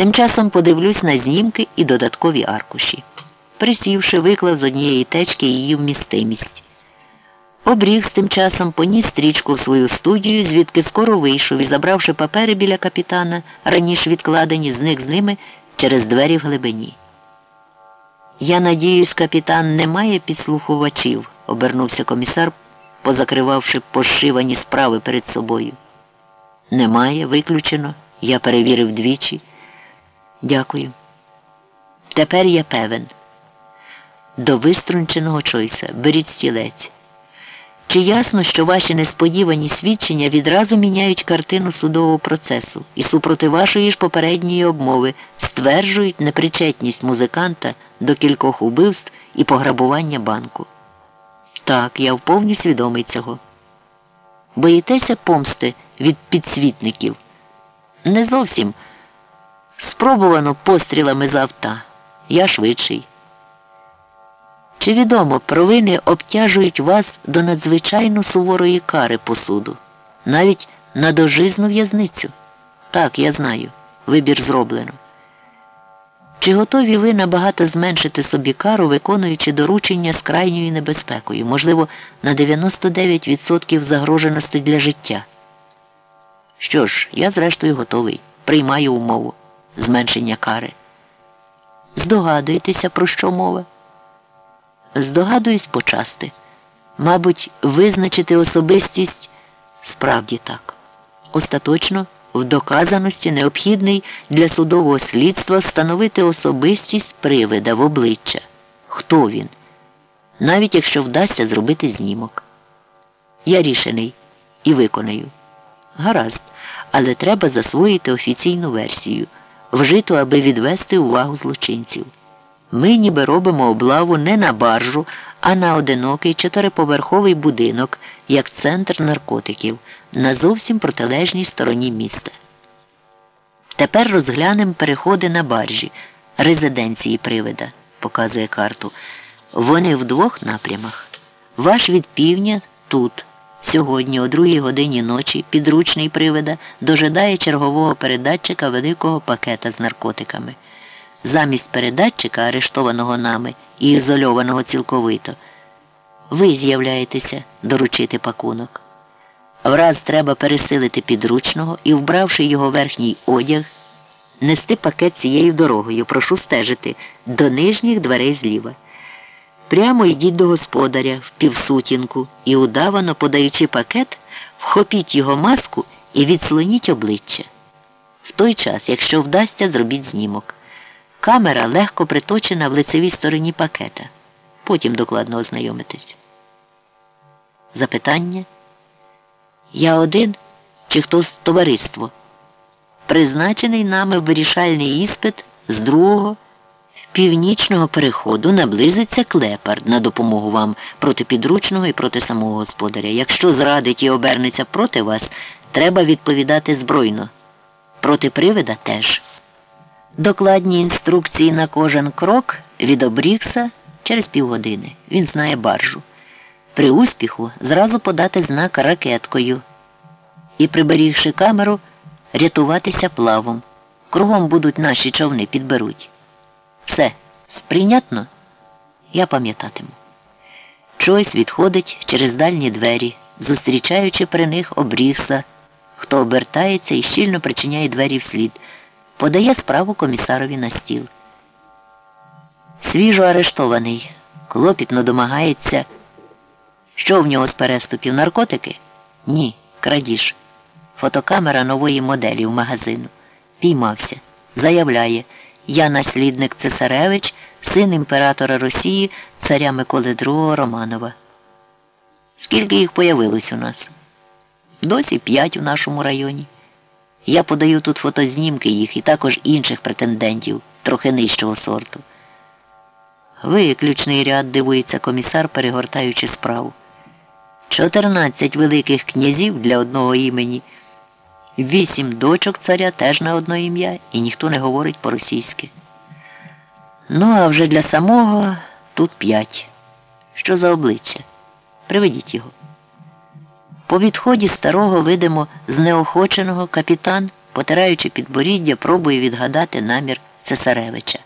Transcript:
Тим часом подивлюсь на знімки і додаткові аркуші. Присівши, виклав з однієї течки її вмістимість. Обріг з тим часом поніс стрічку в свою студію, звідки скоро вийшов і, забравши папери біля капітана, раніше відкладені, зник з ними через двері в глибині. Я надіюсь, капітан не має підслухувачів, обернувся комісар, позакривавши пошивані справи перед собою. Немає, виключено. Я перевірив двічі. Дякую. Тепер я певен. До виструнченого Чойса беріть стілець. Чи ясно, що ваші несподівані свідчення відразу міняють картину судового процесу і супроти вашої ж попередньої обмови стверджують непричетність музиканта до кількох убивств і пограбування банку? Так, я вповні свідомий цього. Боїтеся помсти від підсвітників? Не зовсім. Спробувано пострілами з авто. Я швидший. Чи відомо, провини обтяжують вас до надзвичайно суворої кари посуду, навіть на дожизну в'язницю? Так, я знаю. Вибір зроблено. Чи готові ви набагато зменшити собі кару, виконуючи доручення з крайньою небезпекою, можливо, на 99% загроженості для життя? Що ж, я зрештою готовий. Приймаю умову зменшення кари. Здогадуєтеся, про що мова? Здогадуюсь почасти. Мабуть, визначити особистість справді так. Остаточно, в доказаності необхідний для судового слідства встановити особистість привида в обличчя. Хто він? Навіть якщо вдасться зробити знімок. Я рішений і виконаю. Гаразд, але треба засвоїти офіційну версію, вжиту, аби відвести увагу злочинців. Ми ніби робимо облаву не на баржу, а на одинокий чотириповерховий будинок, як центр наркотиків, на зовсім протилежній стороні міста. Тепер розглянемо переходи на баржі, резиденції привида, показує карту. Вони в двох напрямах. Ваш від півдня тут. Сьогодні, о другій годині ночі, підручний привида дожидає чергового передатчика великого пакета з наркотиками. Замість передатчика, арештованого нами і ізольованого цілковито, ви з'являєтеся доручити пакунок. Враз треба пересилити підручного і, вбравши його верхній одяг, нести пакет цією дорогою, прошу стежити, до нижніх дверей зліва. Прямо йдіть до господаря в півсутінку і, удавано подаючи пакет, вхопіть його маску і відслоніть обличчя. В той час, якщо вдасться, зробіть знімок. Камера легко приточена в лицевій стороні пакета. Потім докладно ознайомитись. Запитання? Я один чи хтось товариство? Призначений нами вирішальний іспит з другого північного переходу наблизиться клепард на допомогу вам проти підручного і проти самого господаря. Якщо зрадить і обернеться проти вас, треба відповідати збройно. Проти привида теж. Докладні інструкції на кожен крок від обрікса через півгодини. Він знає баржу. При успіху зразу подати знак ракеткою і, приберігши камеру, рятуватися плавом. Кругом будуть наші човни підберуть. Все, сприйнятно? Я пам'ятатиму. Чойс відходить через дальні двері, зустрічаючи при них обрігса, хто обертається і щільно причиняє двері вслід подає справу комісарові на стіл. Свіжо арештований, клопітно домагається. Що в нього з переступів? Наркотики? Ні, крадіж. Фотокамера нової моделі в магазину. Піймався. Заявляє, я наслідник Цесаревич, син імператора Росії, царя Миколи II Романова. Скільки їх появилось у нас? Досі п'ять у нашому районі. Я подаю тут фотознімки їх і також інших претендентів, трохи нижчого сорту. Виключний ряд дивується комісар, перегортаючи справу. Чотирнадцять великих князів для одного імені, вісім дочок царя теж на одно ім'я, і ніхто не говорить по-російськи. Ну, а вже для самого тут п'ять. Що за обличчя? Приведіть його. По відході старого видимо знеохоченого капітан потираючи підборіддя, пробує відгадати намір цесаревича.